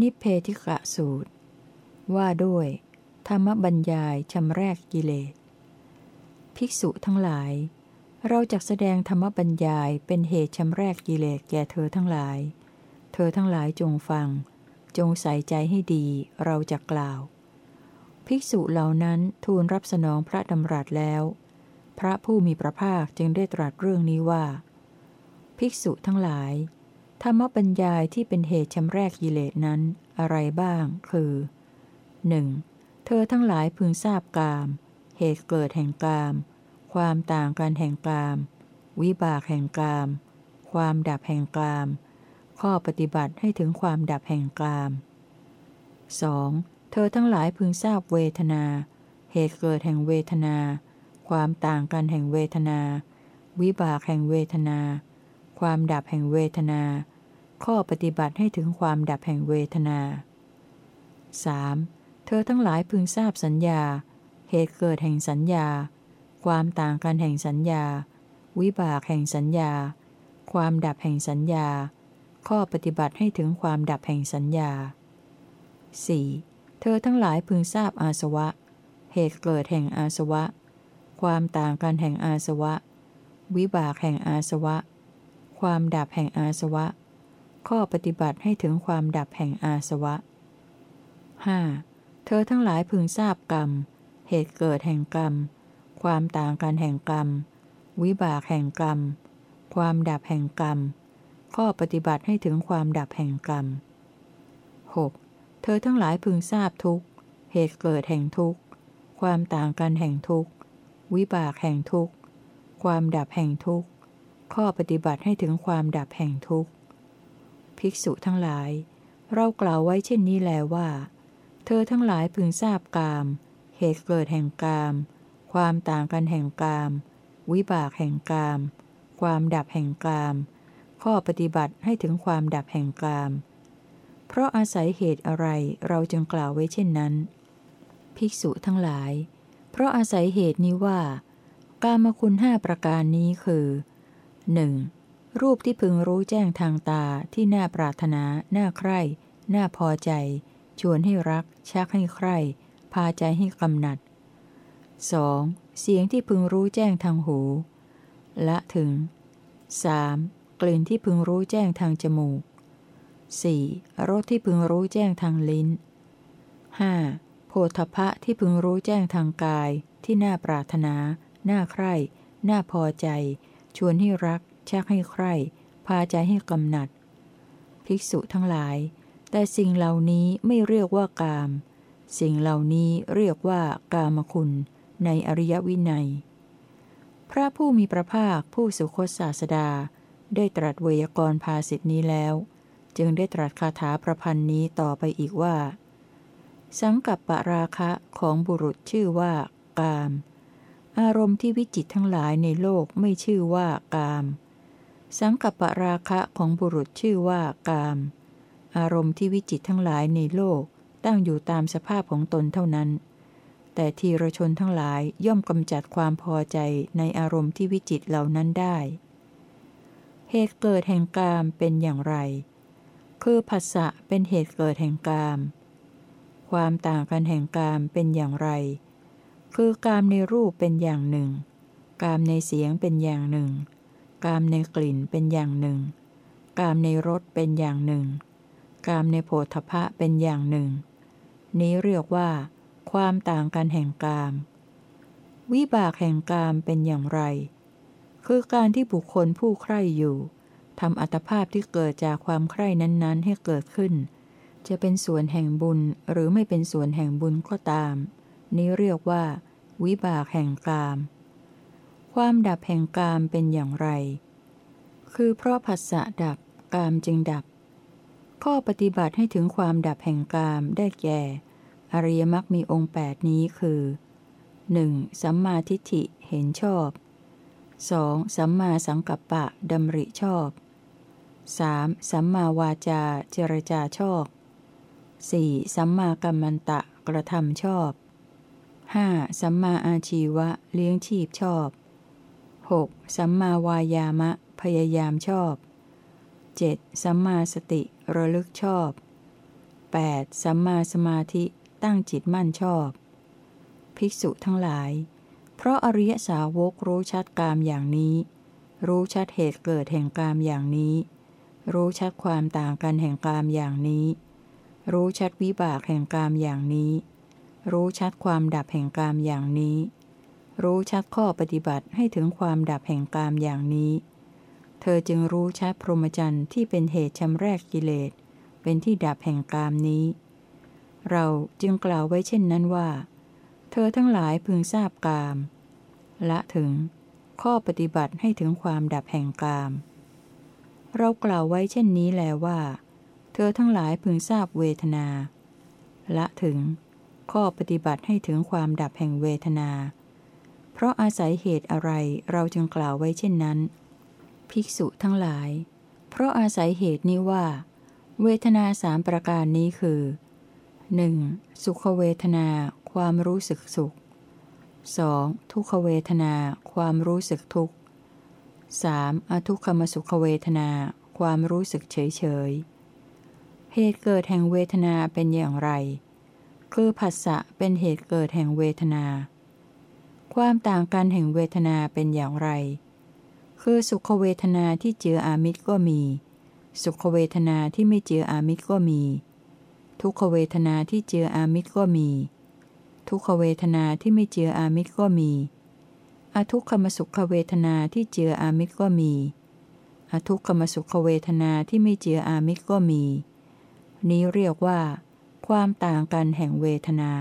นิเพธิกะสูตร ว่าด้วย ธรรมบัญญายชำแรกกิเลส ภิกษุทั้งหลาย เราจะแสดงธรรมบัญญายเป็นเหตุชำแรกกิเลสแก่เธอทั้งหลาย เธอทั้งหลายจงฟัง จงใส่ใจให้ดีเราจะกล่าว ภิกษุเหล่านั้นทูลรับสนองพระดำรัสแล้ว พระผู้มีพระภาคจึงได้ตรัสเรื่องนี้ว่า ภิกษุทั้งหลาย ธรรมบัญญายที่เป็นเหตุชำแรกกิเลสนั้น อะไรบ้าง คือ 1. เธอทั้งหลายพึงทราบกาม เหตุเกิดแห่งกาม ความต่างกันแห่งกาม วิบากแห่งกาม ความดับแห่งกาม ข้อปฏิบัติให้ถึงความดับแห่งกาม 2. เธอทั้งหลายพึงทราบเวทนา เหตุเกิดแห่งเวทนา ความต่างกันแห่งเวทนา วิบากแห่งเวทนา ความดับแห่งเวทนา ข้อปฏิบัติให้ถึงความดับแห่งเวทนา 3. เธอทั้งหลายพึงทราบสัญญา เหตุเกิดแห่งสัญญา ความต่างกันแห่งสัญญา วิบากแห่งสัญญา ความดับแห่งสัญญา ข้อปฏิบัติให้ถึงความดับแห่งสัญญา 4. เธอทั้งหลายพึงทราบอาสวะ เหตุเกิดแห่งอาสวะ ความต่างกันแห่งอาสวะ วิบากแห่งอาสวะ ความดับแห่งอาสวะ ข้อปฏิบัติให้ถึงความดับแห่งอาสวะ 5. เธอทั้งหลายพึงทราบกรรม เหตุเกิดแห่งกรรม ความต่างกันแห่งกรรม วิบากแห่งกรรม ความดับแห่งกรรม ข้อปฏิบัติให้ถึงความดับแห่งกรรม 6. เธอทั้งหลายพึงทราบทุกเหตุเกิดแห่งทุกความต่างกันแห่งทุกวิบากแห่งทุกความดับแห่งทุกข้อปฏิบัติให้ถึงความดับแห่งทุกข์ ภิกษุทั้งหลาย เรากล่าวไว้เช่นนี้แล้วว่า เธอทั้งหลายพึงทราบกาม เหตุเกิดแห่งกาม ความต่างกันแห่งกาม วิบากแห่งกาม ความดับแห่งกาม ข้อปฏิบัติให้ถึงความดับแห่งกาม เพราะอาศัยเหตุอะไรเราจึงกล่าวไว้เช่นนั้น ภิกษุทั้งหลาย เพราะอาศัยเหตุนี้ว่า กามคุณห้าประการนี้คือ 1. รูปที่พึงรู้แจ้งทางตาที่น่าปรารถนา น่าใคร่ น่าพอใจ ชวนให้รัก ชักให้ใคร่ พาใจให้กำหนัด 2. เสียงที่พึงรู้แจ้งทางหู ละถึง 3. กลิ่นที่พึงรู้แจ้งทางจมูก 4. รสที่พึงรู้แจ้งทางลิ้น 5. โพธพะที่พึงรู้แจ้งทางกาย ที่น่าปรารถนา น่าใคร่ น่าพอใจ ชวนให้รัก ชักให้ใคร่พาใจให้กำหนัด ภิกษุทั้งหลาย แต่สิ่งเหล่านี้ไม่เรียกว่ากาม สิ่งเหล่านี้เรียกว่ากามคุณในอริยวินัย พระผู้มีพระภาคผู้สุคตศาสดา ได้ตรัสเวยากรภาสิทธินี้แล้ว จึงได้ตรัสคาถาประพันธ์นี้ต่อไปอีกว่า สังกับปราคะของบุรุษชื่อว่ากาม อารมณ์ที่วิจิตทั้งหลายในโลกไม่ชื่อว่ากาม สังกัปปราคะของบุรุษชื่อว่ากาม อารมณ์ที่วิจิตทั้งหลายในโลกตั้งอยู่ตามสภาพของตนเท่านั้น แต่ทีรชนทั้งหลายย่อมกำจัดความพอใจในอารมณ์ที่วิจิตเหล่านั้นได้ เหตุเกิดแห่งกามเป็นอย่างไร คือผัสสะเป็นเหตุเกิดแห่งกาม ความต่างกันแห่งกามเป็นอย่างไร คือกามในรูปเป็นอย่างหนึ่ง กามในเสียงเป็นอย่างหนึ่ง กามในกลิ่นเป็นอย่างหนึ่ง กามในรสเป็นอย่างหนึ่ง กามในโผฏฐะเป็นอย่างหนึ่ง นี้เรียกว่า ความต่างกันแห่งกาม วิบากแห่งกามเป็นอย่างไร คือการที่บุคคลผู้ใคร่อยู่ทำอัตภาพที่เกิดจากความใคร่นั้นๆ ให้เกิดขึ้น จะเป็นส่วนแห่งบุญหรือไม่เป็นส่วนแห่งบุญก็ตาม นี้เรียกว่า วิบากแห่งกาม ความดับแห่งกามเป็นอย่างไร คือเพราะผัสสะดับกามจึงดับ ข้อปฏิบัติให้ถึงความดับแห่งกามได้แก่ อริยมรรคมีองค์ 8 นี้คือ 1. สัมมาทิฏฐิเห็นชอบ 2. สัมมาสังกัปปะดำริชอบ 3. สัมมาวาจาเจรจาชอบ 4. สัมมากัมมันตะกระทำชอบ 5. สัมมาอาชีวะเลี้ยงชีพชอบ 6. สัมมาวายามะ พยายามชอบ 7. สัมมาสติระลึกชอบ 8. สัมมาสมาธิตั้งจิตมั่นชอบ ภิกษุทั้งหลาย เพราะอริยสาวกรู้ชัดกามอย่างนี้ รู้ชัดเหตุเกิดแห่งกามอย่างนี้ รู้ชัดความต่างกันแห่งกามอย่างนี้ รู้ชัดวิบากแห่งกามอย่างนี้ รู้ชัดความดับแห่งกามอย่างนี้ รู้ชัดข้อปฏิบัติให้ถึงความดับแห่งกามอย่างนี้ เธอจึงรู้ชัดพรหมจรรย์ที่เป็นเหตุชำแรกกิเลส เป็นที่ดับแห่งกามนี้ เราจึงกล่าวไว้เช่นนั้นว่า เธอทั้งหลายพึงทราบกาม ละถึง ข้อปฏิบัติให้ถึงความดับแห่งกาม เรากล่าวไว้เช่นนี้แล้วว่า เธอทั้งหลายพึงทราบเวทนา ละถึง ข้อปฏิบัติให้ถึงความดับแห่งเวทนา ราะอาศัยเหตุอะไรเราจึงกล่าวไว้เช่นนั้น ภิกษุทั้งหลาย เพราะอาศัยเหตุนี้ว่า เวทนาสามประการนี้คือ 1. สุขเวทนา ความรู้สึกสุข 2. ทุกขเวทนา ความรู้สึกทุกข์ 3. อทุกขมสุขเวทนา ความรู้สึกเฉยเฉยเหตุเกิดแห่งเวทนาเป็นอย่างไร คือผัสสะเป็นเหตุเกิดแห่งเวทนา ความต่างกันแห่งเวทนาเป็นอย่างไร คือสุขเวทนาที่เจืออามิตรก็มี สุขเวทนาที่ไม่เจืออามิตรก็มี ทุกขเวทนาที่เจืออามิตรก็มี ทุกขเวทนาที่ไม่เจืออามิตรก็มี อทุกขมสุขเวทนาที่เจืออามิตรก็มี อทุกขมสุขเวทนาที่ไม่เจืออามิตรก็มี นี้เรียกว่า ความต่างกันแห่งเวทนา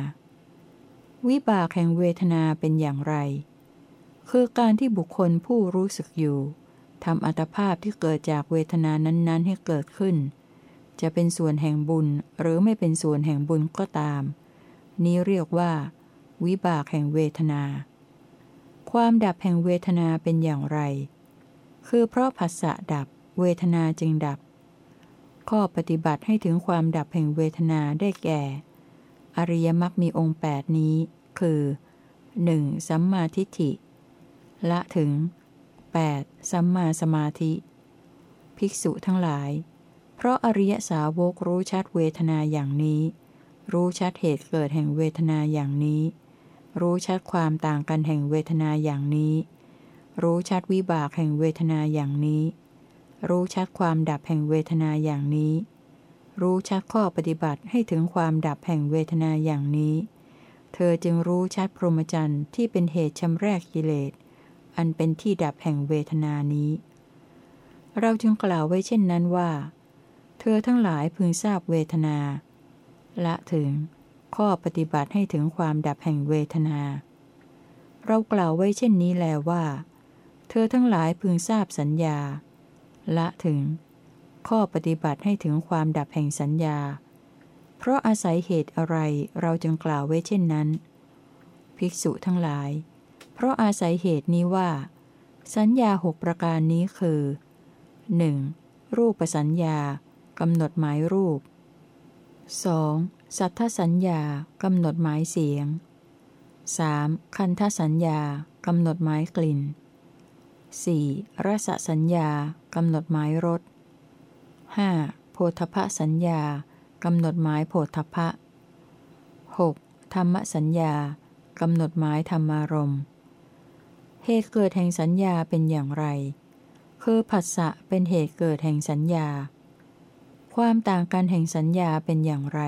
วิบากแห่งเวทนาเป็นอย่างไร คือการที่บุคคลผู้รู้สึกอยู่ทำอัตภาพที่เกิดจากเวทนานั้น ๆ ให้เกิดขึ้น จะเป็นส่วนแห่งบุญหรือไม่เป็นส่วนแห่งบุญก็ตาม นี้เรียกว่า วิบากแห่งเวทนา ความดับแห่งเวทนาเป็นอย่างไร คือเพราะผัสสะดับเวทนาจึงดับ ข้อปฏิบัติให้ถึงความดับแห่งเวทนาได้แก่ อริยมรรคมีองค์ 8 นี้ คือ 1. สัมมาทิฏฐิ ละถึง 8. สัมมาสมาธิ ภิกษุทั้งหลาย เพราะอริยสาวกรู้ชัดเวทนาอย่างนี้ รู้ชัดเหตุเกิดแห่งเวทนาอย่างนี้ รู้ชัดความต่างกันแห่งเวทนาอย่างนี้ รู้ชัดวิบากแห่งเวทนาอย่างนี้ รู้ชัดความดับแห่งเวทนาอย่างนี้ รู้ชัดข้อปฏิบัติให้ถึงความดับแห่งเวทนาอย่างนี้ เธอจึงรู้ชัดพรหมจรรย์ที่เป็นเหตุชำแรกกิเลส อันเป็นที่ดับแห่งเวทนานี้ เราจึงกล่าวไว้เช่นนั้นว่า เธอทั้งหลายพึงทราบเวทนา ละถึง ข้อปฏิบัติให้ถึงความดับแห่งเวทนา เรากล่าวไว้เช่นนี้แล้วว่า เธอทั้งหลายพึงทราบสัญญา ละถึง ข้อปฏิบัติให้ถึงความดับแห่งสัญญา เพราะอาศัยเหตุอะไรเราจึงกล่าวไว้เช่นนั้น ภิกษุทั้งหลาย เพราะอาศัยเหตุนี้ว่า สัญญาหกประการนี้คือ 1. รูปสัญญากำหนดหมายรูป 2. สัทธสัญญากำหนดหมายเสียง 3. คันธสัญญากำหนดหมายกลิ่น 4. รสสัญญากำหนดหมายรส 5. โพธพสัญญากำหนดหมายโพธพะ 6. ธรรมสัญญากำหนดหมายธรรมารมณ์ เหตุเกิดแห่งสัญญาเป็นอย่างไร คือผัสสะเป็นเหตุเกิดแห่งสัญญา ความต่างกันแห่งสัญญาเป็นอย่างไร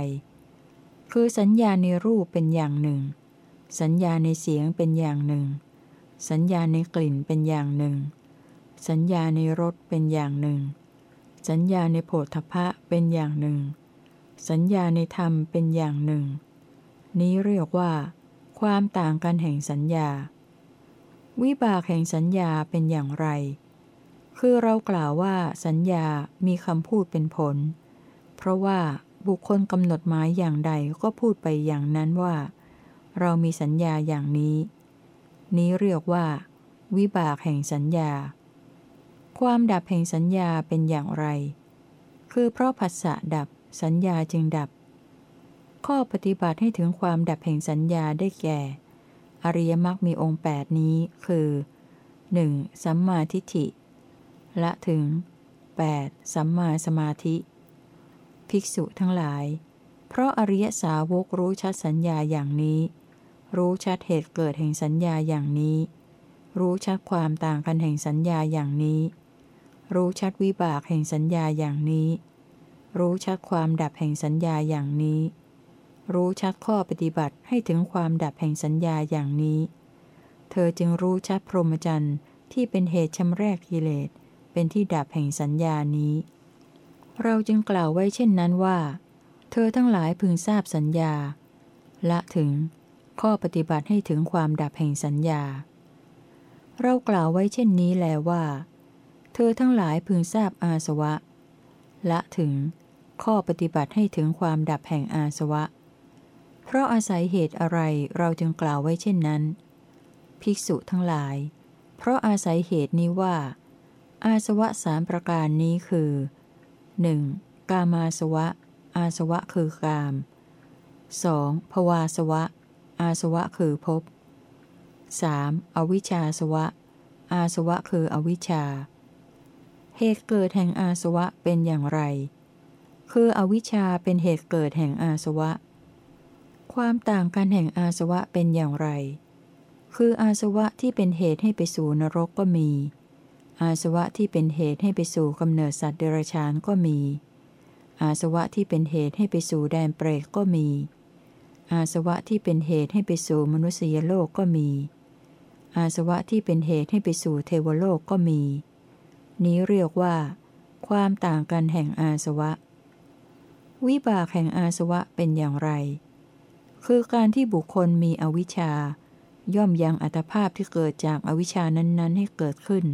คือสัญญาในรูปเป็นอย่างหนึ่ง สัญญาในเสียงเป็นอย่างหนึ่ง สัญญาในกลิ่นเป็นอย่างหนึ่ง สัญญาในรสเป็นอย่างหนึ่ง สัญญาในโผฏฐพะเป็นอย่างหนึ่ง สัญญาในธรรมเป็นอย่างหนึ่ง นี้เรียกว่า ความต่างกันแห่งสัญญา วิบากแห่งสัญญาเป็นอย่างไร คือเรากล่าวว่าสัญญามีคำพูดเป็นผล เพราะว่าบุคคลกำหนดหมายอย่างใดก็พูดไปอย่างนั้นว่า เรามีสัญญาอย่างนี้ นี้เรียกว่า วิบากแห่งสัญญา ความดับแห่งสัญญาเป็นอย่างไร คือเพราะผัสสะดับสัญญาจึงดับ ข้อปฏิบัติให้ถึงความดับแห่งสัญญาได้แก่ อริยมรรคมีองค์ 8 นี้คือ 1. สัมมาทิฏฐิ ละถึง 8. สัมมาสมาธิ ภิกษุทั้งหลาย เพราะอริยสาวกรู้ชัดสัญญาอย่างนี้ รู้ชัดเหตุเกิดแห่งสัญญาอย่างนี้ รู้ชัดความต่างกันแห่งสัญญาอย่างนี้ รู้ชัดวิบากแห่งสัญญาอย่างนี้ รู้ชัดความดับแห่งสัญญาอย่างนี้ รู้ชัดข้อปฏิบัติให้ถึงความดับแห่งสัญญาอย่างนี้ เธอจึงรู้ชัดพรหมจรรย์ที่เป็นเหตุชำแรกกิเลส เป็นที่ดับแห่งสัญญานี้ เราจึงกล่าวไว้เช่นนั้นว่า เธอทั้งหลายพึงทราบสัญญา ละถึง ข้อปฏิบัติให้ถึงความดับแห่งสัญญา เรากล่าวไว้เช่นนี้แล้วว่า เธอทั้งหลายพึงทราบอาสวะ ละถึง ข้อปฏิบัติให้ถึงความดับแห่งอาสวะ เพราะอาศัยเหตุอะไรเราจึงกล่าวไว้เช่นนั้น ภิกษุทั้งหลาย เพราะอาศัยเหตุนี้ว่า อาสวะสามประการนี้คือ 1. กามาสวะ อาสวะคือกาม 2. ภวาสวะ อาสวะคือภพ 3. อวิชชาสวะ อาสวะคืออวิชชา เหตุเกิดแห่งอาสวะเป็นอย่างไร คืออวิชชาเป็นเหตุเกิดแห่งอาสวะ ความต่างกันแห่งอาสวะเป็นอย่างไร คืออาสวะที่เป็นเหตุให้ไปสู่นรกก็มี อาสวะที่เป็นเหตุให้ไปสู่กำเนิดสัตว์เดรัจฉานก็มี อาสวะที่เป็นเหตุให้ไปสู่แดนเปรตก็มี อาสวะที่เป็นเหตุให้ไปสู่มนุษยโลกก็มี อาสวะที่เป็นเหตุให้ไปสู่เทวโลกก็มี นี้เรียกว่า ความต่างกันแห่งอาสวะ วิบากแห่งอาสวะเป็นอย่างไร คือการที่บุคคลมีอวิชชา ย่อมยังอัตภาพที่เกิดจากอวิชชานั้นๆ ให้เกิดขึ้น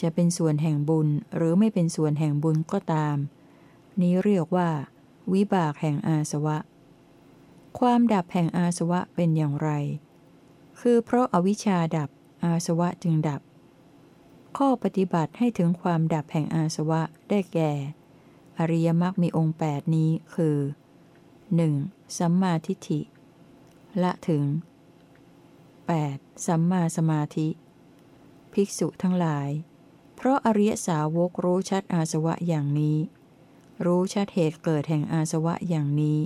จะเป็นส่วนแห่งบุญหรือไม่เป็นส่วนแห่งบุญก็ตาม นี้เรียกว่า วิบากแห่งอาสวะ ความดับแห่งอาสวะเป็นอย่างไร คือเพราะอาวิชชาดับอาสวะจึงดับ ข้อปฏิบัติให้ถึงความดับแห่งอาสวะได้แก่ อริยมรรคมีองค์ 8 นี้คือ 1. สัมมาทิฏฐิ ละถึง 8. สัมมาสมาธิ ภิกษุทั้งหลาย เพราะอริยสาวกรู้ชัดอาสวะอย่างนี้ รู้ชัดเหตุเกิดแห่งอาสวะอย่างนี้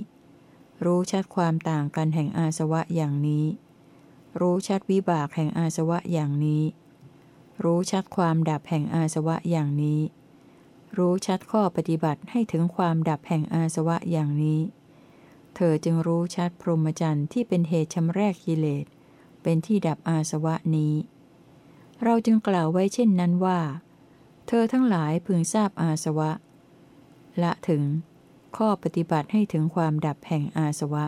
รู้ชัดความต่างกันแห่งอาสวะอย่างนี้ รู้ชัดวิบากแห่งอาสวะอย่างนี้ รู้ชัดความดับแห่งอาสวะอย่างนี้ รู้ชัดข้อปฏิบัติให้ถึงความดับแห่งอาสวะอย่างนี้ เธอจึงรู้ชัดพรหมจรรย์ที่เป็นเหตุชำแรกกิเลส เป็นที่ดับอาสวะนี้ เราจึงกล่าวไว้เช่นนั้นว่า เธอทั้งหลายพึงทราบอาสวะ ละถึง ข้อปฏิบัติให้ถึงความดับแห่งอาสวะ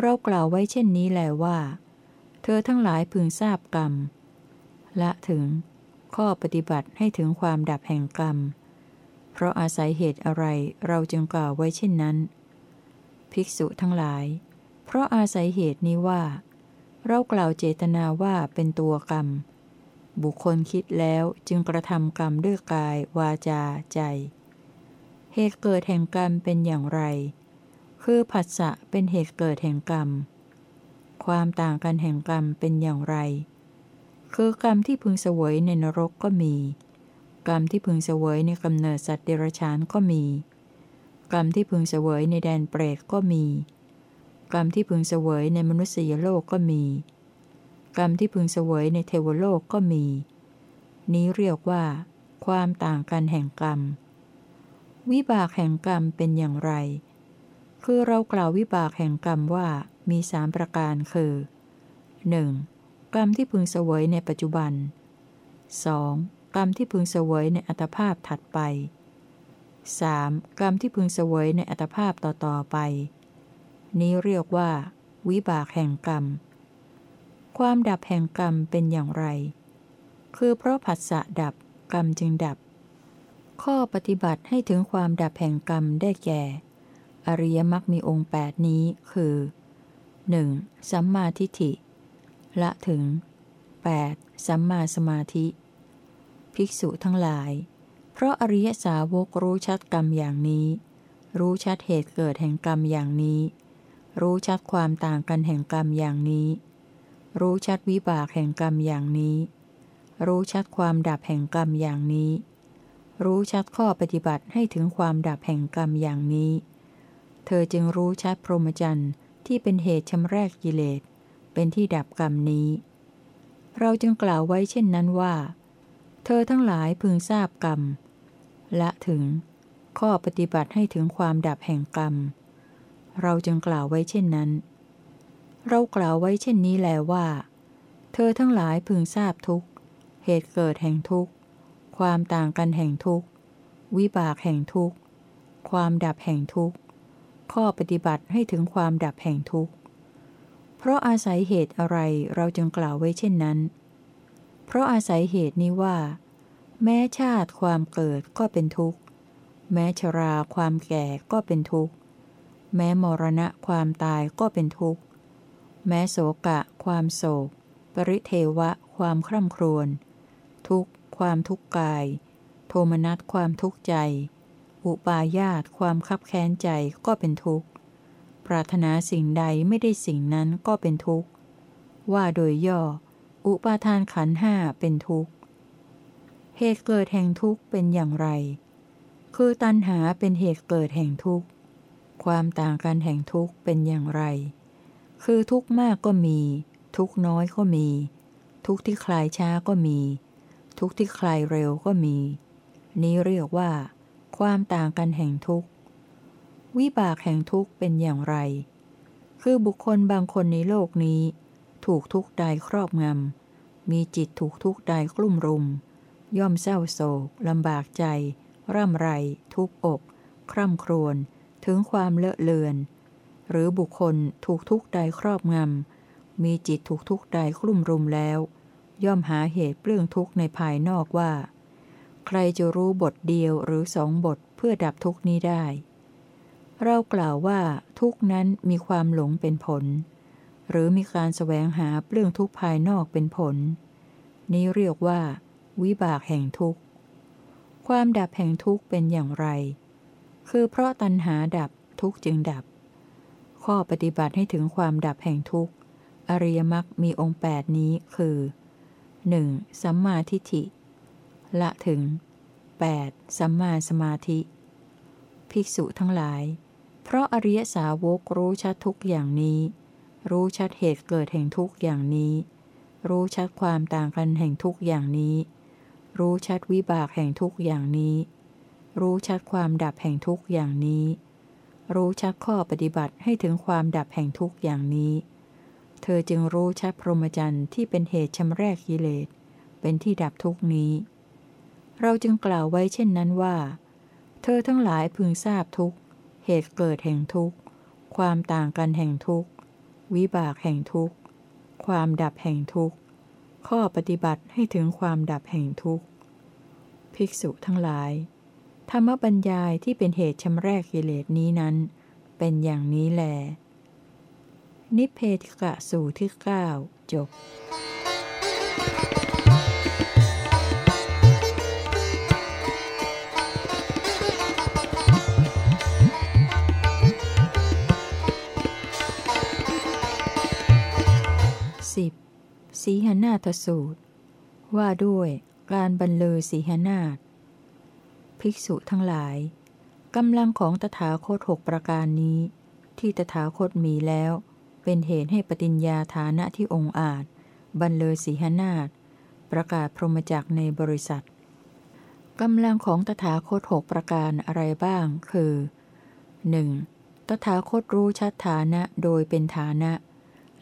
เรากล่าวไว้เช่นนี้แล้วว่า เธอทั้งหลายพึงทราบกรรม ละถึง ข้อปฏิบัติให้ถึงความดับแห่งกรรม เพราะอาศัยเหตุอะไรเราจึงกล่าวไว้เช่นนั้น ภิกษุทั้งหลาย เพราะอาศัยเหตุนี้ว่า เรากล่าวเจตนาว่าเป็นตัวกรรม บุคคลคิดแล้วจึงกระทำกรรมด้วยกาย วาจา ใจ เหตุเกิดแห่งกรรมเป็นอย่างไร คือผัสสะเป็นเหตุเกิดแห่งกรรม ความต่างกันแห่งกรรมเป็นอย่างไร คือกรรมที่พึงเสวยในนรกก็มี กรรมที่พึงเสวยในกำเนิดสัตว์เดรัจฉานก็มี กรรมที่พึงเสวยในแดนเปรตก็มี กรรมที่พึงเสวยในมนุษยโลกก็มี กรรมที่พึงเสวยในเทวโลกก็มี นี้เรียกว่า ความต่างกันแห่งกรรม วิบากแห่งกรรมเป็นอย่างไร คือเรากล่าววิบากแห่งกรรมว่ามีสามประการคือ 1. กรรมที่พึงเสวยในปัจจุบัน 2. กรรมที่พึงเสวยในอัตภาพถัดไป 3. กรรมที่พึงเสวยในอัตภาพต่อๆไป นี้เรียกว่า วิบากแห่งกรรม ความดับแห่งกรรมเป็นอย่างไร คือเพราะผัสสะดับกรรมจึงดับ ข้อปฏิบัติให้ถึงความดับแห่งกรรมได้แก่ อริยมรรคมีองค์ 8 นี้คือ 1. สัมมาทิฏฐิ ละถึง 8. สัมมาสมาธิ ภิกษุทั้งหลาย เพราะอริยสาวกรู้ชัดกรรมอย่างนี้ รู้ชัดเหตุเกิดแห่งกรรมอย่างนี้ รู้ชัดความต่างกันแห่งกรรมอย่างนี้ รู้ชัดวิบากแห่งกรรมอย่างนี้ รู้ชัดความดับแห่งกรรมอย่างนี้ รู้ชัดข้อปฏิบัติให้ถึงความดับแห่งกรรมอย่างนี้ เธอจึงรู้ชัดพรหมจรรย์ที่เป็นเหตุชำแรกกิเลส เป็นที่ดับกรรมนี้ เราจึงกล่าวไว้เช่นนั้นว่า เธอทั้งหลายพึงทราบกรรมและถึง ข้อปฏิบัติให้ถึงความดับแห่งกรรม เราจึงกล่าวไว้เช่นนั้น เรากล่าวไว้เช่นนี้แล้วว่า เธอทั้งหลายพึงทราบทุกเหตุเกิดแห่งทุกความต่างกันแห่งทุกวิบากแห่งทุกความดับแห่งทุกข์ข้อปฏิบัติให้ถึงความดับแห่งทุกข์ เพราะอาศัยเหตุอะไรเราจึงกล่าวไว้เช่นนั้น เพราะอาศัยเหตุนี้ว่า แม้ชาติความเกิดก็เป็นทุกข์ แม้ชราความแก่ก็เป็นทุกข์ แม้มรณะความตายก็เป็นทุกข์ แม้โศกะ ความโศก ปริเทวะ ความคร่ำครวญ ทุกข์ ความทุกข์กาย โทมนัสความทุกข์ใจ อุปาญาตความคับแค้นใจก็เป็นทุกข์ ปรารถนาสิ่งใดไม่ได้สิ่งนั้นก็เป็นทุกข์ ว่าโดยย่อ อุปาทานขันห้าเป็นทุกข์ เหตุเกิดแห่งทุกข์เป็นอย่างไร คือตัณหาเป็นเหตุเกิดแห่งทุกข์ ความต่างกันแห่งทุกข์เป็นอย่างไร คือทุกข์มากก็มี ทุกข์น้อยก็มี ทุกข์ที่คลายช้าก็มี ทุกข์ที่คลายเร็วก็มี นี้เรียกว่า ความต่างกันแห่งทุกข์ วิบากแห่งทุกข์เป็นอย่างไร คือบุคคลบางคนในโลกนี้ ถูกทุกข์ใดครอบงำ มีจิตถูกทุกข์ใดกลุ่มรุม ย่อมเศร้าโศกลำบากใจ ร่ำไร ทุกอกคร่ำครวญถึงความเลอะเลือน หรือบุคคลถูกทุกข์ใดครอบงำ มีจิตถูกทุกข์ใดกลุ่มรุมแล้ว ย่อมหาเหตุเปลื้องทุกข์ในภายนอกว่า ใครจะรู้บทเดียวหรือสองบทเพื่อดับทุกข์นี้ได้ เรากล่าวว่าทุกนั้นมีความหลงเป็นผล หรือมีการแสวงหาเปลื้องทุกภายนอกเป็นผล นี้เรียกว่า วิบากแห่งทุกข์ความดับแห่งทุกข์เป็นอย่างไร คือเพราะตัณหาดับทุกข์จึงดับ ข้อปฏิบัติให้ถึงความดับแห่งทุกข์ อริยมรรคมีองค์แปดนี้คือหนึ่งสัมมาทิฏฐิ ละถึง 8. สัมมาสมาธิ ภิกษุทั้งหลาย เพราะอริยสาวกรู้ชัดทุกอย่างนี้ รู้ชัดเหตุเกิดแห่งทุกอย่างนี้ รู้ชัดความต่างกันแห่งทุกอย่างนี้ รู้ชัดวิบากแห่งทุกอย่างนี้ รู้ชัดความดับแห่งทุกอย่างนี้ รู้ชัดข้อปฏิบัติให้ถึงความดับแห่งทุกอย่างนี้ เธอจึงรู้ชัดพรหมจรรย์ที่เป็นเหตุชำแรกกิเลส เป็นที่ดับทุกนี้ เราจึงกล่าวไว้เช่นนั้นว่า เธอทั้งหลายพึงทราบทุก เหตุเกิดแห่งทุกข์ ความต่างกันแห่งทุกข์ วิบากแห่งทุกข์ ความดับแห่งทุกข์ ข้อปฏิบัติให้ถึงความดับแห่งทุกข์ ภิกษุทั้งหลาย ธรรมบัญญายที่เป็นเหตุชำแรกกิเลสนี้นั้น เป็นอย่างนี้แหลนิเพธิกะสูตรที่9จบสิ สีหนาทสูตร ว่าด้วยการบรรลือสีหนาฏภิกษุทั้งหลายกำลังของตถาคตหกประการนี้ ที่ตถาคตมีแล้ว เป็นเหตุให้ปฏิญญาฐานะที่องค์อาจ บรรเลอสีหนาฏประกาศพรหมจักในบริษัทกำลังของตถาคตหกประการอะไรบ้าง คือ 1. ตถาคตรู้ชัดฐานะโดยเป็นฐานะ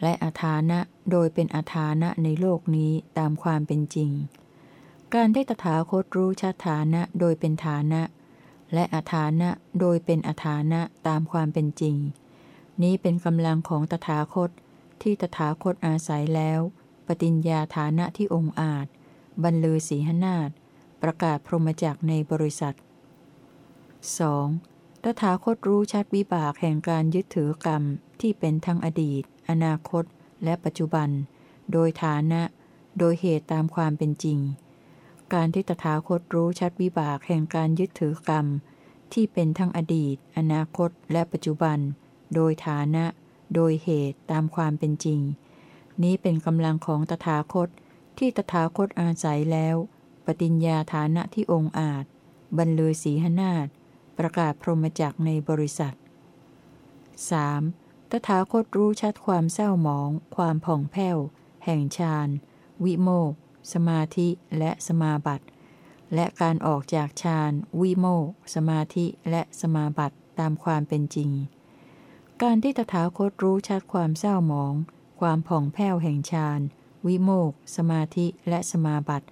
และอาฐานะโดยเป็นอาฐานะในโลกนี้ตามความเป็นจริง การได้ตถาคตรู้ชัดฐานะโดยเป็นฐานะ และอาฐานะโดยเป็นอาฐานะตามความเป็นจริง นี้เป็นกำลังของตถาคตที่ตถาคตอาศัยแล้ว ปฏิญญาฐานะที่องค์อาจ บรรลือสีหนาฏประกาศพรหมจักในบริษัท 2. ตถาคตรู้ชัดวิบากแห่งการยึดถือกรรมที่เป็นทั้งอดีต อนาคต และปัจจุบัน โดยฐานะ โดยเหตุตามความเป็นจริง การที่ตถาคตรู้ชัดวิบากแห่งการยึดถือกรรม ที่เป็นทั้งอดีต อนาคต และปัจจุบัน โดยฐานะ โดยเหตุตามความเป็นจริง นี้เป็นกำลังของตถาคต ที่ตถาคตอาศัยแล้ว ปฏิญญาฐานะที่องค์อาจ บรรลือสีหนาฏประกาศพรหมจักในบริษัท 3. ตถาคตรู้ชัดความเศร้าหมอง ความผ่องแผ้ว แห่งฌาน วิโมก สมาธิและสมาบัติ และการออกจากฌาน วิโมก สมาธิและสมาบัติตามความเป็นจริง การที่ตถาคตรู้ชัดความเศร้าหมอง ความผ่องแผ้วแห่งฌาน วิโมก สมาธิและสมาบัติ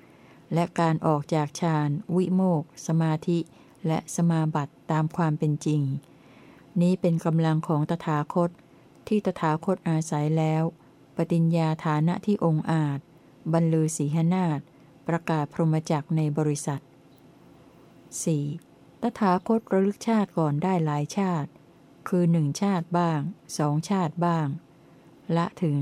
และการออกจากฌาน วิโมก สมาธิและสมาบัติตามความเป็นจริง นี้เป็นกำลังของตถาคต ที่ตถาคตอาศัยแล้ว ปฏิญญาฐานะที่องค์อาจ บรรลือสีหนาฏประกาศพรหมจักในบริษัท 4. ตถาคตระลึกชาติก่อนได้หลายชาติ คือหนึ่งชาติบ้างสองชาติบ้าง ละถึง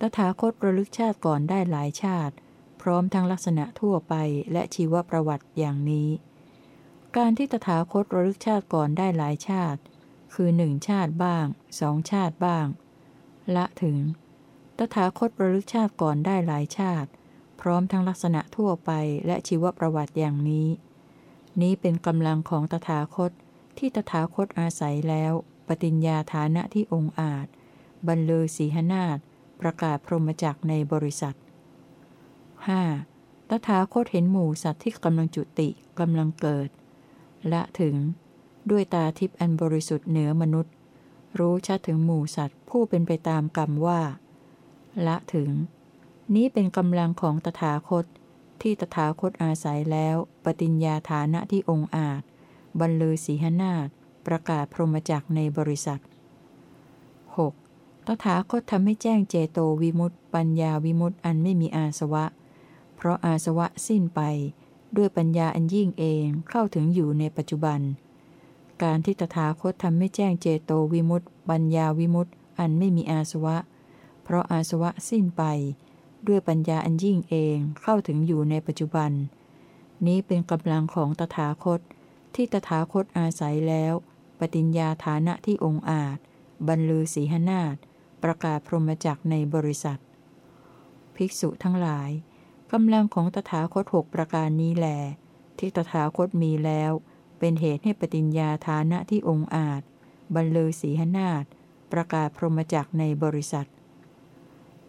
ตถาคตระลึกชาติก่อนได้หลายชาติ พร้อมทั้งลักษณะทั่วไปและชีวประวัติอย่างนี้ การที่ตถาคตระลึกชาติก่อนได้หลายชาติ คือหนึ่งชาติบ้างสองชาติบ้าง ละถึง ตถาคตระลึกชาติก่อนได้หลายชาติ พร้อมทั้งลักษณะทั่วไปและชีวประวัติอย่างนี้ นี้เป็นกำลังของตถาคตที่ตถาคตอาศัยแล้ว ปฏิญญาฐานะที่องค์อาจ บรรลือสีหนาฏประกาศพรหมจักในบริษัท 5. ตถาคตเห็นหมู่สัตว์ที่กำลังจุติกำลังเกิด ละถึง ด้วยตาทิพย์อันบริสุทธิ์เหนือมนุษย์ รู้ชัดถึงหมู่สัตว์ผู้เป็นไปตามกรรมว่า ละถึง นี้เป็นกำลังของตถาคต ที่ตถาคตอาศัยแล้ว ปฏิญญาฐานะที่องค์อาจ บรรลือสีหนาฏประกาศพรหมจักในบริษัท 6. ตถาคตทำให้แจ้งเจโตวิมุตติ ปัญญาวิมุตติอันไม่มีอาสวะ เพราะอาสวะสิ้นไป ด้วยปัญญาอันยิ่งเองเข้าถึงอยู่ในปัจจุบัน การที่ตถาคตทำให้แจ้งเจโตวิมุตติปัญญาวิมุตติ อันไม่มีอาสวะ เพราะอาสวะสิ้นไป ด้วยปัญญาอันยิ่งเองเข้าถึงอยู่ในปัจจุบัน นี้เป็นกำลังของตถาคต ที่ตถาคตอาศัยแล้ว ปฏิญญาฐานะที่องค์อาจ บรรลือสีหนาฏประกาศพรหมจักในบริษัท ภิกษุทั้งหลายกำลังของตถาคตหกประการนี้แหลที่ตถาคตมีแล้ว เป็นเหตุให้ปฏิญญาฐานะที่องค์อาจ บรรลือสีหนาฏประกาศพรหมจักในบริษัท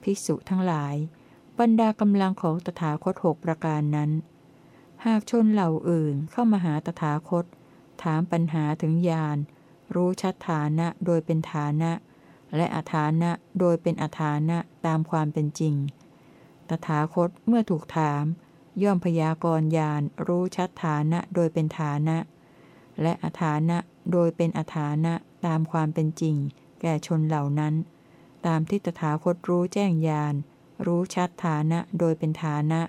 ภิกษุทั้งหลาย บรรดากำลังของตถาคตหกประการนั้น หากชนเหล่าอื่นเข้ามาหาตถาคต ถามปัญหาถึงญาณรู้ชัดฐานะโดยเป็นฐานะ และอาฐานะโดยเป็นอาฐานะตามความเป็นจริง ตถาคตเมื่อถูกถาม ย่อมพยากรณ์ญาณรู้ชัดฐานะโดยเป็นฐานะ และอาฐานะโดยเป็นอาฐานะตามความเป็นจริง แก่ชนเหล่านั้น ตามที่ตถาคตรู้แจ้งญาณรู้ชัดฐานะโดยเป็นฐานะ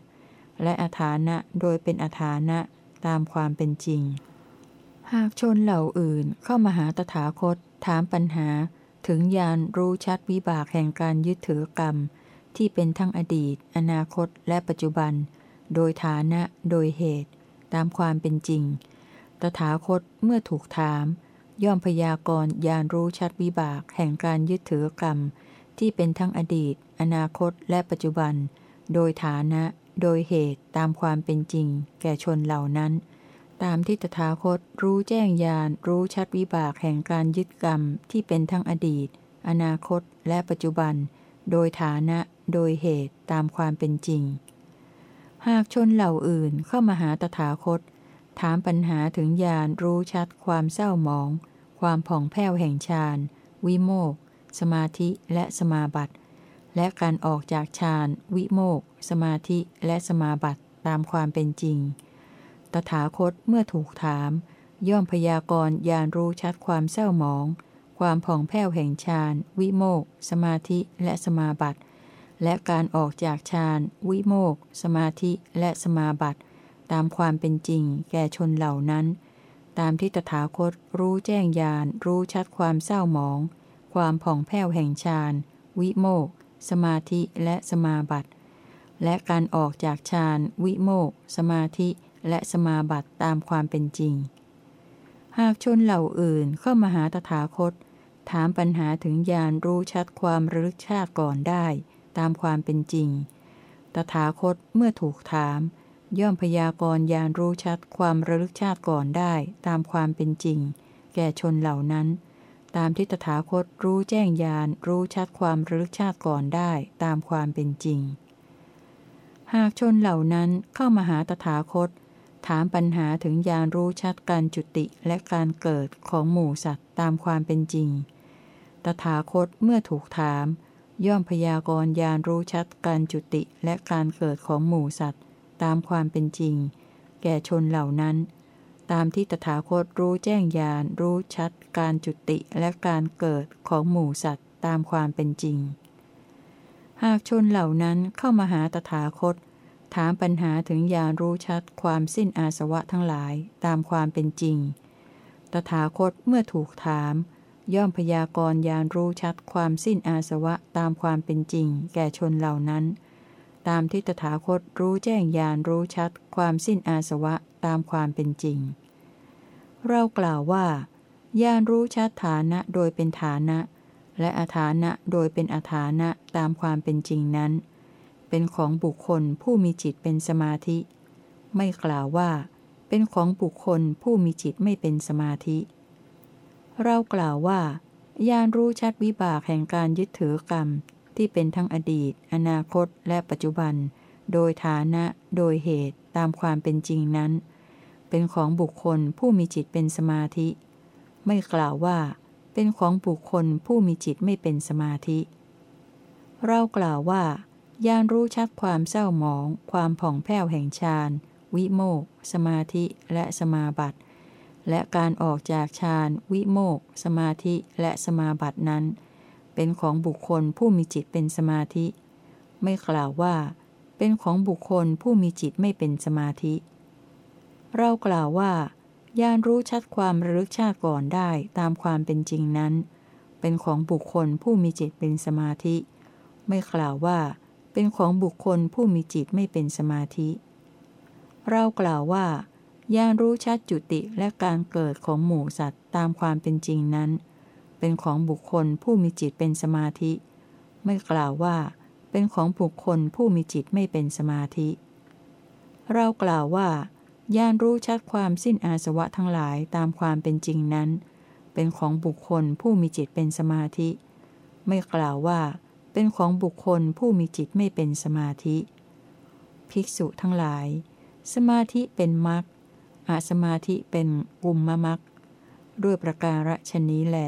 และอาฐานะโดยเป็นอาฐานะตามความเป็นจริง หากชนเหล่าอื่นเข้ามาหาตถาคต ถามปัญหา ถึงญาณรู้ชัดวิบากแห่งการยึดถือกรรม ที่เป็นทั้งอดีต อนาคตและปัจจุบัน โดยฐานะโดยเหตุ ตามความเป็นจริง ตถาคตเมื่อถูกถาม ย่อมพยากรณ์ญาณรู้ชัดวิบากแห่งการยึดถือกรรม ที่เป็นทั้งอดีต อนาคตและปัจจุบัน โดยฐานะ โดยเหตุตามความเป็นจริง แก่ชนเหล่านั้น ตามที่ตถาคตรู้แจ้งญาณรู้ชัดวิบากแห่งการยึดกรรม ที่เป็นทั้งอดีต อนาคตและปัจจุบัน โดยฐานะ โดยเหตุตามความเป็นจริง หากชนเหล่าอื่นเข้ามาหาตถาคต ถามปัญหาถึงญาณรู้ชัดความเศร้าหมอง ความผ่องแผ้วแห่งฌาน วิโมก สมาธิและสมาบัติ และการออกจากฌาน วิโมก สมาธิและสมาบัติตามความเป็นจริง ตถาคตเมื่อถูกถาม ย่อมพยากรณ์ญาณรู้ชัดความเศร้าหมอง ความผ่องแผ้วแห่งฌาน วิโมก สมาธิและสมาบัติ และการออกจากฌาน วิโมก สมาธิและสมาบัติ ตามความเป็นจริง แก่ชนเหล่านั้น ตามที่ตถาคตรู้แจ้งญาณรู้ชัดความเศร้าหมอง ความผ่องแผ้วแห่งฌานวิโมกสมาธิและสมาบัติ และการออกจากฌานวิโมกสมาธิและสมาบัติตามความเป็นจริง หากชนเหล่าอื่นเข้ามาหาตถาคต ถามปัญหาถึงญาณรู้ชัดความระลึกชาติก่อนได้ ตามความเป็นจริง ตถาคตเมื่อถูกถาม ย่อมพยากรณ์ญาณรู้ชัดความระลึกชาติก่อนได้ตามความเป็นจริง แก่ชนเหล่านั้น ตามที่ตถาคตรู้แจ้งญาณรู้ชัดความระลึกชาติก่อนได้ตามความเป็นจริง หากชนเหล่านั้นเข้ามาหาตถาคต ถามปัญหาถึงญาณรู้ชัดการจุติและการเกิดของหมู่สัตว์ตามความเป็นจริง ตถาคตเมื่อถูกถาม ย่อมพยากรณ์ญาณรู้ชัดการจุติและการเกิดของหมู่สัตว์ ตามความเป็นจริง แก่ชนเหล่านั้น ตามที่ตถาคตรู้แจ้งญาณรู้ชัด การจุติและการเกิดของหมู่สัตว์ตามความเป็นจริง หากชนเหล่านั้นเข้ามาหาตถาคต ถามปัญหาถึงญาณรู้ชัดความสิ้นอาสวะทั้งหลายตามความเป็นจริง ตถาคตเมื่อถูกถามย่อมพยากรณ์ญาณรู้ชัดความสิ้นอาสวะตามความเป็นจริง แก่ชนเหล่านั้น ตามที่ตถาคตรู้แจ้งญาณรู้ชัด ความสิ้นอาสวะตามความเป็นจริง เรากล่าวว่าญาณรู้ชัดฐานะโดยเป็นฐานะ และอาฐานะโดยเป็นอาฐานะตามความเป็นจริงนั้น เป็นของบุคคลผู้มีจิตเป็นสมาธิ ไม่กล่าวว่า เป็นของบุคคลผู้มีจิตไม่เป็นสมาธิ เรากล่าวว่าญาณรู้ชัดวิบากแห่งการยึดถือกรรม ที่เป็นทั้งอดีต อนาคต และปัจจุบัน โดยฐานะ โดยเหตุ ตามความเป็นจริงนั้น เป็นของบุคคลผู้มีจิตเป็นสมาธิ ไม่กล่าวว่า เป็นของบุคคลผู้มีจิตไม่เป็นสมาธิ เรากล่าวว่ายานรู้ชัดความเศร้าหมอง ความผ่องแผ้วแห่งฌาน วิโมก สมาธิ และสมาบัติ และการออกจากฌาน วิโมก สมาธิ และสมาบัตินั้น เป็นของบุคคลผู้มีจิตเป็นสมาธิ ไม่กล่าวว่า เป็นของบุคคลผู้มีจิตไม่เป็นสมาธิ เรากล่าวว่าญาณรู้ชัดความระลึกชาติก่อนได้ตามความเป็นจริงนั้น เป็นของบุคคลผู้มีจิตเป็นสมาธิ ไม่กล่าวว่า เป็นของบุคคลผู้มีจิตไม่เป็นสมาธิ เรากล่าวว่าญาณรู้ชัดจุติและการเกิดของหมู่สัตว์ตามความเป็นจริงนั้น เป็นของบุคคลผู้มีจิตเป็นสมาธิ ไม่กล่าวว่า เป็นของบุคคลผู้มีจิตไม่เป็นสมาธิ เรากล่าวว่าญาณรู้ชัดความสิ้นอาสวะทั้งหลายตามความเป็นจริงนั้น เป็นของบุคคลผู้มีจิตเป็นสมาธิ ไม่กล่าวว่า เป็นของบุคคลผู้มีจิตไม่เป็นสมาธิ ภิกษุทั้งหลาย สมาธิเป็นมรรคอาสมาธิเป็นกุมมะมรรคด้วยประการฉนี้แล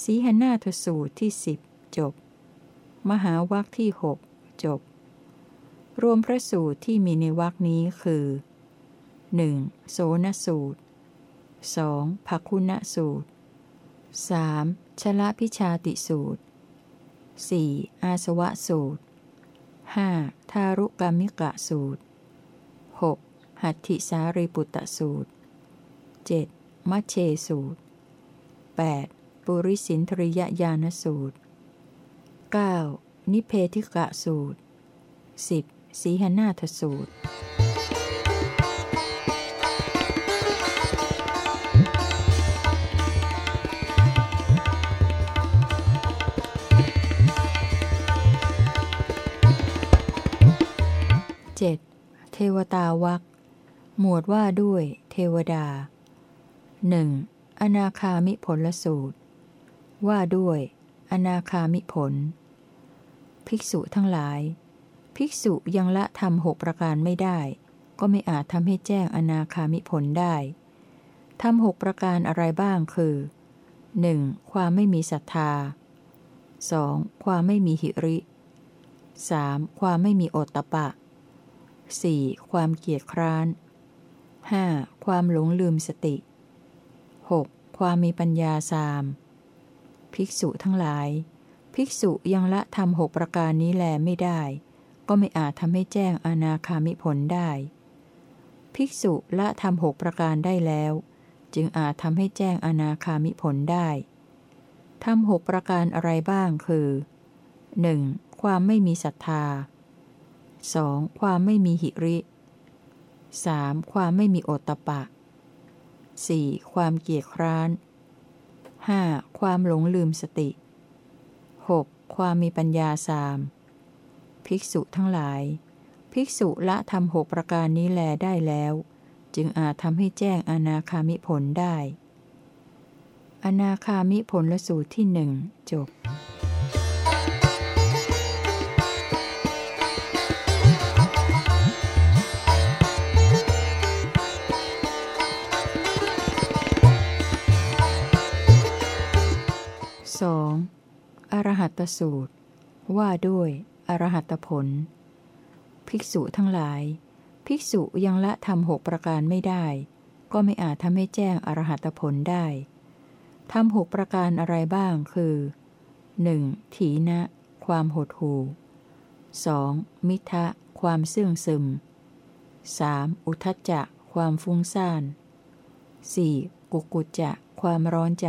สีหนาทสูตรที่สิบจบ มหาวัคที่หกจบ รวมพระสูตรที่มีในวรคนี้คือ 1. โสนสูตร 2. ภัคุณสูตร 3. ชละพิชาติสูตร 4. อาสวะสูตร 5. ทารุกรรมิกะสูตร 6. หัตถิสารีปุตตสูตร 7. มัชเชสูตร 8. ปุริสินทริยญาณสูตร 9. นิเพธิกะสูตร 10. สีหนาทสูตรเจ็ดเทวตาวักหมวดว่าด้วยเทวดาหนึ่งอนาคามิผลสูตร ว่าด้วย อนาคามิผล ภิกษุทั้งหลาย ภิกษุยังละทำหกประการไม่ได้ ก็ไม่อาจทำให้แจ้งอนาคามิผลได้ทำหกประการอะไรบ้างคือ 1. ความไม่มีศรัทธา 2. ความไม่มีหิริ 3. ความไม่มีโอตตะปะ 4. ความเกียจคร้าน 5. ความหลงลืมสติ 6. ความมีปัญญาสาม ภิกษุทั้งหลาย ภิกษุยังละทำหกประการนี้แลไม่ได้ ก็ไม่อาจทำให้แจ้งอนาคามิผลได้ ภิกษุละทำหกประการได้แล้ว จึงอาจทำให้แจ้งอนาคามิผลได้ทำหกประการอะไรบ้างคือ 1. ความไม่มีศรัทธา 2. ความไม่มีหิริ 3. ความไม่มีโอตตะปะ 4. ความเกียจคร้าน 5. ความหลงลืมสติ 6. ความมีปัญญาสามภิกษุทั้งหลาย ภิกษุละทำหกประการนี้แลได้แล้ว จึงอาจทำให้แจ้งอนาคามิผลได้ อนาคามิผลละสูตรที่หนึ่งจบ สองอรหัตสูตร ว่าด้วย อรหัตผล ภิกษุทั้งหลาย ภิกษุยังละทำหกประการไม่ได้ ก็ไม่อาจทำให้แจ้งอรหัตผลได้ทำหกประการอะไรบ้างคือ 1. ถีนะ ความหดหู่ 2. มิทะ ความเสื่องซึม 3. อุทจจะ ความฟุ้งซ่าน 4. กุกุจจะ ความร้อนใจ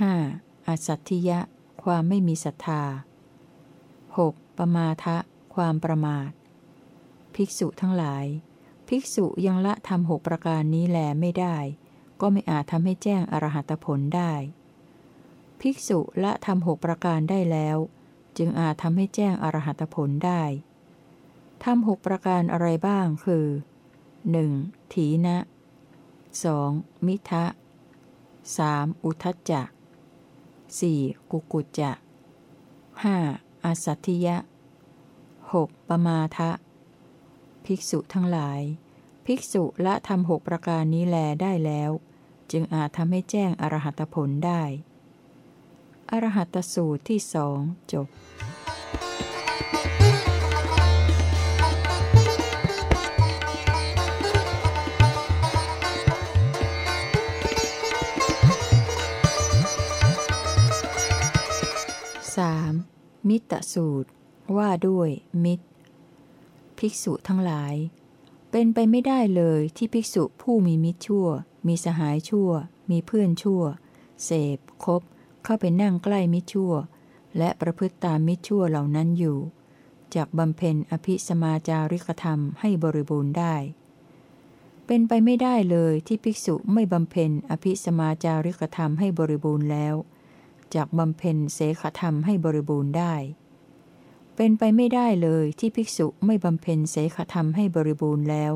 5. อสัตถิยะ ความไม่มีศรัทธา 6. ปมาทะ ความประมาท ภิกษุทั้งหลาย ภิกษุยังละทำหกประการนี้แลไม่ได้ ก็ไม่อาจทำให้แจ้งอรหัตผลได้ ภิกษุละทำหกประการได้แล้ว จึงอาจทำให้แจ้งอรหัตผลได้ทำหกประการอะไรบ้างคือ 1. ถีนะ 2. มิทะ 3. อุทจจะ 4. กุกุจจะ 5. อาสัตถิยะ 6. ปมาทะ ภิกษุทั้งหลาย ภิกษุละทำหกประการนี้แลได้แล้ว จึงอาจทำให้แจ้งอรหัตผลได้ อรหัตสูตรที่สองจบ มิตรสูตร ว่าด้วย มิตร ภิกษุทั้งหลาย เป็นไปไม่ได้เลยที่ภิกษุผู้มีมิตรชั่ว มีสหายชั่ว มีเพื่อนชั่ว เสพคบ เข้าไปนั่งใกล้มิตรชั่ว และประพฤติตามมิตรชั่วเหล่านั้นอยู่ จากบำเพ็ญอภิสมาจาริกธรรมให้บริบูรณ์ได้ เป็นไปไม่ได้เลยที่ภิกษุไม่บำเพ็ญอภิสมาจาริกธรรมให้บริบูรณ์แล้ว จากบำเพ็ญเสขธรรมให้บริบูรณ์ได้ เป็นไปไม่ได้เลยที่ภิกษุไม่บำเพ็ญเสขธรรมให้บริบูรณ์แล้ว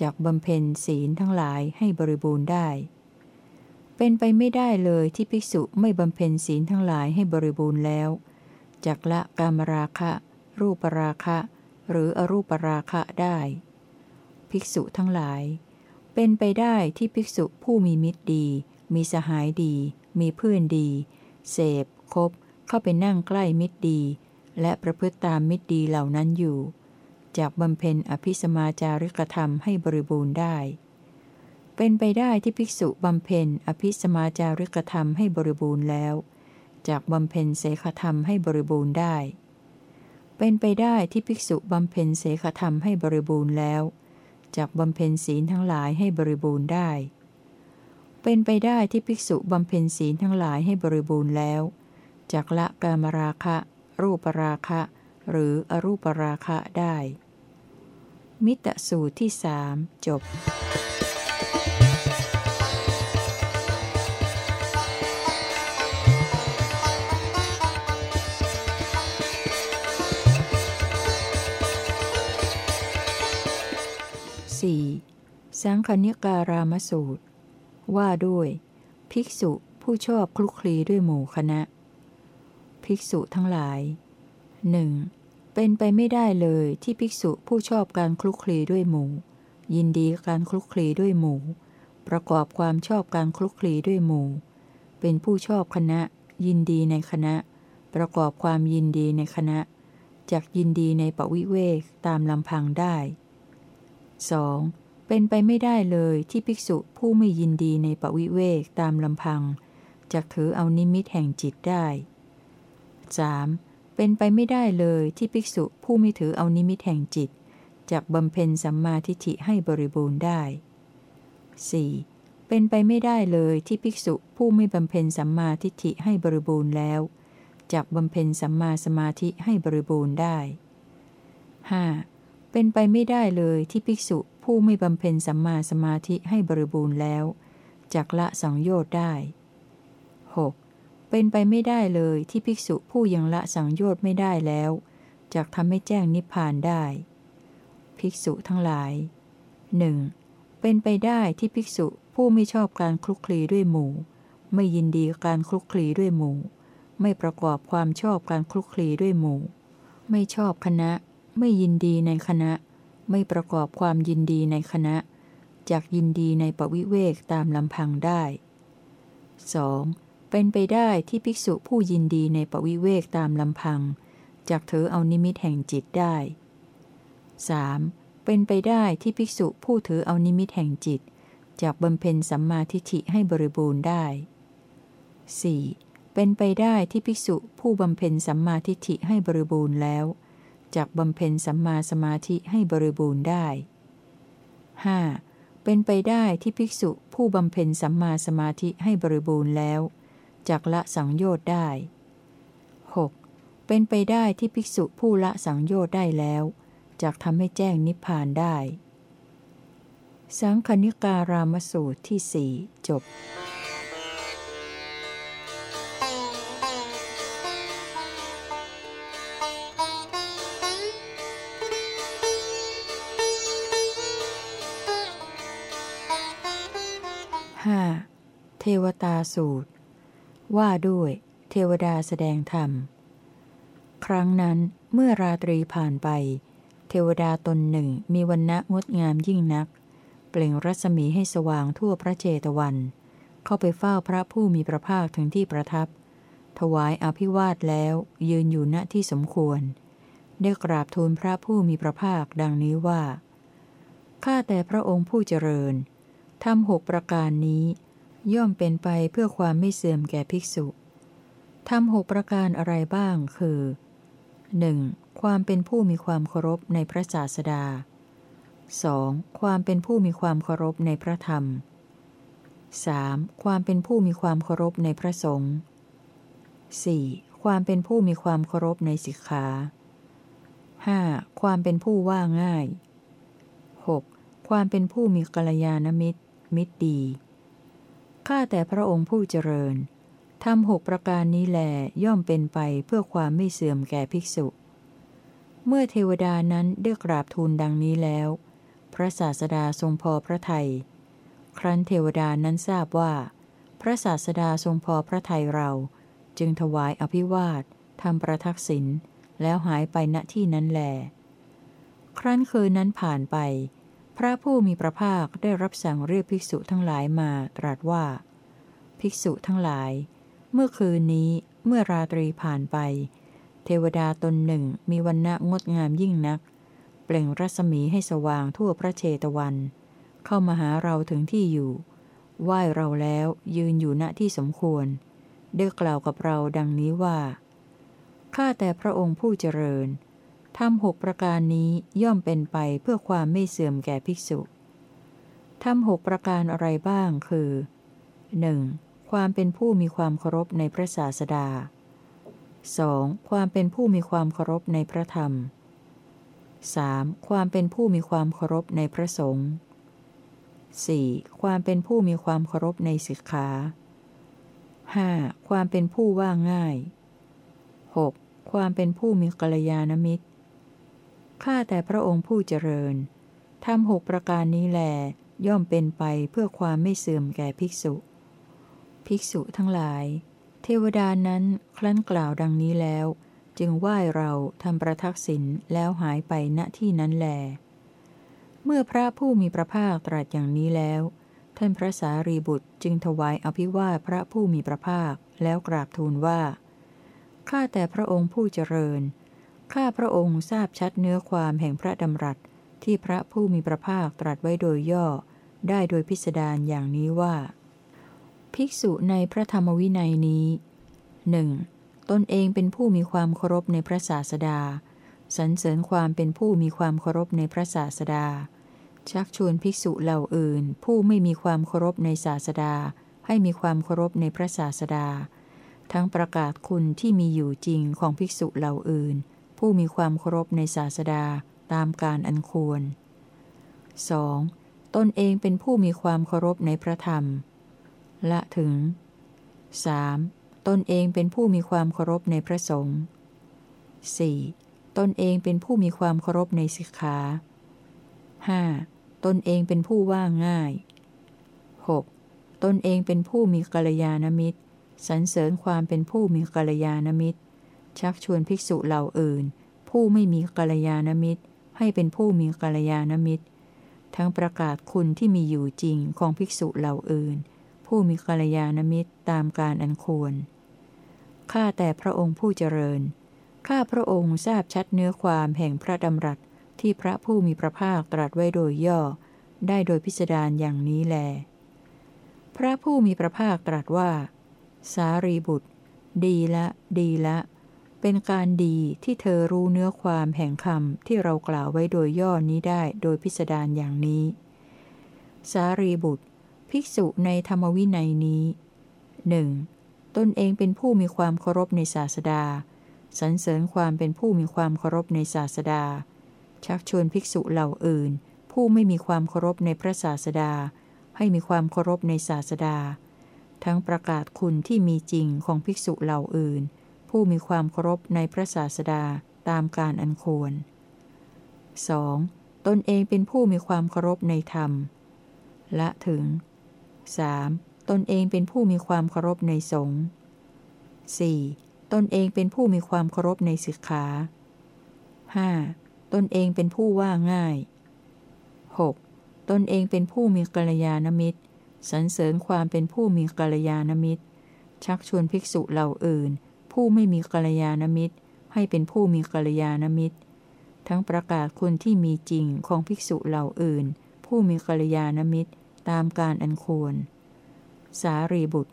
จากบำเพ็ญศีลทั้งหลายให้บริบูรณ์ได้ เป็นไปไม่ได้เลยที่ภิกษุไม่บำเพ็ญศีลทั้งหลายให้บริบูรณ์แล้วจากละกามราคะ รูปราคะ หรืออรูปราคะได้ ภิกษุทั้งหลาย เป็นไปได้ที่ภิกษุผู้มีมิตรดี มีสหายดี มีเพื่อนดี เสพคบเข้าไปนั่งใกล้มิตรดี และประพฤติตามมิตรดีเหล่านั้นอยู่ จากบำเพ็ญอภิสมาจาริกธรรมให้บริบูรณ์ได้ เป็นไปได้ที่ภิกษุบำเพ็ญอภิสมาจาริกธรรมให้บริบูรณ์แล้ว จากบำเพ็ญเสขธรรมให้บริบูรณ์ได้ เป็นไปได้ที่ภิกษุบำเพ็ญเสขธรรมให้บริบูรณ์แล้ว จากบำเพ็ญศีลทั้งหลายให้บริบูรณ์ได้ เป็นไปได้ที่ภิกษุบำเพ็ญศีลทั้งหลายให้บริบูรณ์แล้วจากละกามราคะ รูปราคะ หรืออรูปราคะได้ มิตรสูตรที่สามจบสี่สังคณิการามสูตร ว่าด้วย ภิกษุผู้ชอบคลุกคลีด้วยหมู่คณะ ภิกษุทั้งหลายหนึ่งเป็นไปไม่ได้เลยที่ภิกษุผู้ชอบการคลุกคลีด้วยหมู่ ยินดีการคลุกคลีด้วยหมู่ ประกอบความชอบการคลุกคลีด้วยหมู่ เป็นผู้ชอบคณะ ยินดีในคณะ ประกอบความยินดีในคณะจากยินดีในปวิเวกตามลำพังได้ 2. เป็นไปไม่ได้เลยที่ภิกษุผู้ไม่ยินดีในปวิเวกตามลำพังจะถือเอานิมิตแห่งจิตได้ 3. เป็นไปไม่ได้เลยที่ภิกษุผู้ไม่ถือเอานิมิตแห่งจิตจากบำเพ็ญสัมมาทิฏฐิให้บริบูรณ์ได้ 4. เป็นไปไม่ได้เลยที่ภิกษุผู้ไม่บำเพ็ญสัมมาทิฏฐิให้บริบูรณ์แล้วจากบำเพ็ญสัมมาสมาธิให้บริบูรณ์ได้ 5. เป็นไปไม่ได้เลยที่ภิกษุ ผู้ไม่บำเพ็ญสัมมาสมาธิให้บริบูรณ์แล้วจักละสังโยชน์ได้ 6. เป็นไปไม่ได้เลยที่ภิกษุผู้ยังละสังโยชน์ไม่ได้แล้วจักทำให้แจ้งนิพพานได้ ภิกษุทั้งหลายหนึ่งเป็นไปได้ที่ภิกษุผู้ไม่ชอบการคลุกคลีด้วยหมู่ ไม่ยินดีการคลุกคลีด้วยหมู่ ไม่ประกอบความชอบการคลุกคลีด้วยหมู่ ไม่ชอบคณะ ไม่ยินดีในคณะ ไม่ประกอบความยินดีในคณะจากยินดีในปวิเวกตามลำพังได้ 2. เป็นไปได้ที่ภิกษุผู้ยินดีในปวิเวกตามลำพังจากเธอเอานิมิตแห่งจิตได้ 3. เป็นไปได้ที่ภิกษุผู้ถือเอานิมิตแห่งจิต จากบำเพ็ญสัมมาทิฏฐิให้บริบูรณ์ได้ 4. เป็นไปได้ที่ภิกษุผู้บำเพ็ญสัมมาทิฏฐิให้บริบูรณ์แล้ว จากบำเพ็ญสัมมาสมาธิให้บริบูรณ์ได้ 5. เป็นไปได้ที่ภิกษุผู้บำเพ็ญสัมมาสมาธิให้บริบูรณ์แล้วจากละสังโยชน์ได้ 6. เป็นไปได้ที่ภิกษุผู้ละสังโยชน์ได้แล้วจากทำให้แจ้งนิพพานได้ สังคณิการามสูตรที่สี่จบ เทวตาสูตร ว่าด้วย เทวดาแสดงธรรม ครั้งนั้นเมื่อราตรีผ่านไป เทวดาตนหนึ่งมีวันณะงดงามยิ่งนัก เปล่งรัศมีให้สว่างทั่วพระเจตวัน เข้าไปเฝ้าพระผู้มีพระภาคถึงที่ประทับ ถวายอภิวาทแล้วยืนอยู่ณที่สมควร ได้กราบทูลพระผู้มีพระภาคดังนี้ว่าข้าแต่พระองค์ผู้เจริญทำหกประการนี้ ย่อมเป็นไปเพื่อความไม่เสื่อมแก่ภิกษุทำหกประการอะไรบ้างคือ 1. ความเป็นผู้มีความเคารพในพระศาสดา 2. ความเป็นผู้มีความเคารพในพระธรรม 3. ความเป็นผู้มีความเคารพในพระสงฆ์ 4. ความเป็นผู้มีความเคารพในสิกขา 5. ความเป็นผู้ว่าง่าย 6. ความเป็นผู้มีกัลยาณมิตร มิตรดี ข้าแต่พระองค์ผู้เจริญทำหกประการนี้แลย่อมเป็นไปเพื่อความไม่เสื่อมแก่ภิกษุ เมื่อเทวดานั้นได้กราบทูลดังนี้แล้ว พระศาสดาทรงพอพระทยัยครั้นเทวดานั้นทราบว่า พระศาสดาทรงพอพระทัยเรา จึงถวายอภิวาททำประทักษิณแล้วหายไปณที่นั้นแล ครั้นคืนนั้นผ่านไป พระผู้มีพระภาคได้รับสั่งเรียกภิกษุทั้งหลายมาตรัสว่า ภิกษุทั้งหลาย เมื่อคืนนี้เมื่อราตรีผ่านไป เทวดาตนหนึ่งมีวันณะงดงามยิ่งนัก เปล่งรัศมีให้สว่างทั่วพระเชตวัน เข้ามาหาเราถึงที่อยู่ ไหว้เราแล้วยืนอยู่ณที่สมควรได้กล่าวกับเราดังนี้ว่าข้าแต่พระองค์ผู้เจริญ ทำหกประการนี้ย่อมเป็นไปเพื่อความไม่เสื่อมแก่ภิกษุทำหกประการอะไรบ้างคือ 1. ความเป็นผู้มีความเคารพในพระศาสดา 2. ความเป็นผู้มีความเคารพในพระธรรม 3. ความเป็นผู้มีความเคารพในพระสงฆ์ 4. ความเป็นผู้มีความเคารพในสิกขา 5. ความเป็นผู้ว่าง่าย 6. ความเป็นผู้มีกัลยาณมิตร ข้าแต่พระองค์ผู้เจริญทำหกประการนี้แล ย่อมเป็นไปเพื่อความไม่เสื่อมแก่ภิกษุ ภิกษุทั้งหลาย เทวดานั้นครั้นกล่าวดังนี้แล้ว จึงไหว้เราทำประทักษิณแล้วหายไปณที่นั้นแล เมื่อพระผู้มีพระภาคตรัสอย่างนี้แล้ว ท่านพระสารีบุตรจึงถวายอภิวาพระผู้มีพระภาคแล้วกราบทูลว่า ข้าแต่พระองค์ผู้เจริญ ข้าพระองค์ทราบชัดเนื้อความแห่งพระดำรัสที่พระผู้มีพระภาคตรัสไว้โดยย่อ ได้โดยพิสดารอย่างนี้ว่า ภิกษุในพระธรรมวินัยนี้หนึ่งตนเองเป็นผู้มีความเคารพในพระศาสดาสรรเสริญความเป็นผู้มีความเคารพในพระศาสดา ชักชวนภิกษุเหล่าอื่น ผู้ไม่มีความเคารพในศาสดา ให้มีความเคารพในพระศาสดา ทั้งประกาศคุณที่มีอยู่จริงของภิกษุเหล่าอื่น ผู้มีความเคารพในศาสดาตามการอันควร 2. ตนเองเป็นผู้มีความเคารพในพระธรรม ละถึง 3. ตนเองเป็นผู้มีความเคารพในพระสงฆ์ 4. ตนเองเป็นผู้มีความเคารพในสิกขา 5. ตนเองเป็นผู้ว่าง่าย 6. ตนเองเป็นผู้มีกัลยาณมิตร สรรเสริญความเป็นผู้มีกัลยาณมิตร ชักชวนภิกษุเหล่าอื่น ผู้ไม่มีกัลยาณมิตร ให้เป็นผู้มีกัลยาณมิตร ทั้งประกาศคุณที่มีอยู่จริงของภิกษุเหล่าอื่น ผู้มีกัลยาณมิตรตามการอันควรข้าแต่พระองค์ผู้เจริญข้าพระองค์ทราบชัดเนื้อความแห่งพระดำรัสที่พระผู้มีพระภาคตรัสไว้โดยย่อ ได้โดยพิสดารอย่างนี้แล พระผู้มีพระภาคตรัสว่า สารีบุตร ดีละ ดีละ เป็นการดีที่เธอรู้เนื้อความแห่งคำที่เรากล่าวไว้โดยย่อนี้ได้โดยพิสดารอย่างนี้ สารีบุตร ภิกษุในธรรมวินัยนี้หนึ่งตนเองเป็นผู้มีความเคารพในศาสดาสรรเสริญความเป็นผู้มีความเคารพในศาสดา ชักชวนภิกษุเหล่าอื่น ผู้ไม่มีความเคารพในพระศาสดา ให้มีความเคารพในศาสดา ทั้งประกาศคุณที่มีจริงของภิกษุเหล่าอื่น ผู้มีความเคารพในพระศาสดาตามการอันควร 2. ตนเองเป็นผู้มีความเคารพในธรรม ละถึง 3. ตนเองเป็นผู้มีความเคารพในสงฆ์ 4. ตนเองเป็นผู้มีความเคารพในศิกขา 5. ตนเองเป็นผู้ว่าง่าย 6. ตนเองเป็นผู้มีกัลยาณมิตรสรรเสริญความเป็นผู้มีกัลยาณมิตร ชักชวนภิกษุเหล่าอื่น ผู้ไม่มีกัลยาณมิตร ให้เป็นผู้มีกัลยาณมิตร ทั้งประกาศคุณที่มีจริงของภิกษุเหล่าอื่น ผู้มีกัลยาณมิตรตามการอันควร สารีบุตร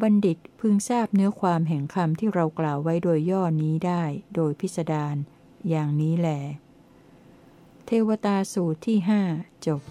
บัณฑิตพึงทราบเนื้อความแห่งคำที่เรากล่าวไว้โดยย่อนี้ได้ โดยพิสดารอย่างนี้แหลเทวตาสูตรที่ห้าจบ